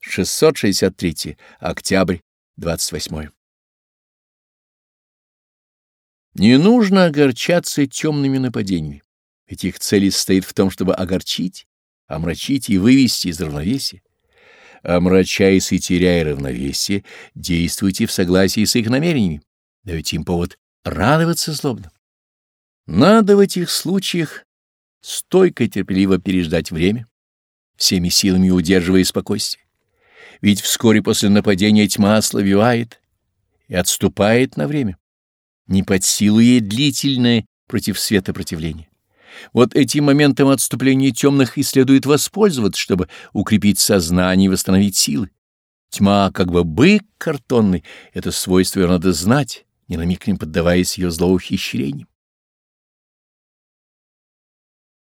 663. Октябрь, 28. Не нужно огорчаться темными нападениями, ведь их цель состоит в том, чтобы огорчить, омрачить и вывести из равновесия. Омрачаясь и теряя равновесие, действуйте в согласии с их намерениями, даете им повод радоваться злобно. Надо в этих случаях стойко и терпеливо переждать время, всеми силами удерживая спокойствие ведь вскоре после нападения тьма ослабевает и отступает на время. Не под силу ей длительное против света противление. Вот этим моментом отступления темных и следует воспользоваться, чтобы укрепить сознание и восстановить силы. Тьма, как бы бык картонный, это свойство надо знать, ни на миг не поддаваясь ее злоухищрениям.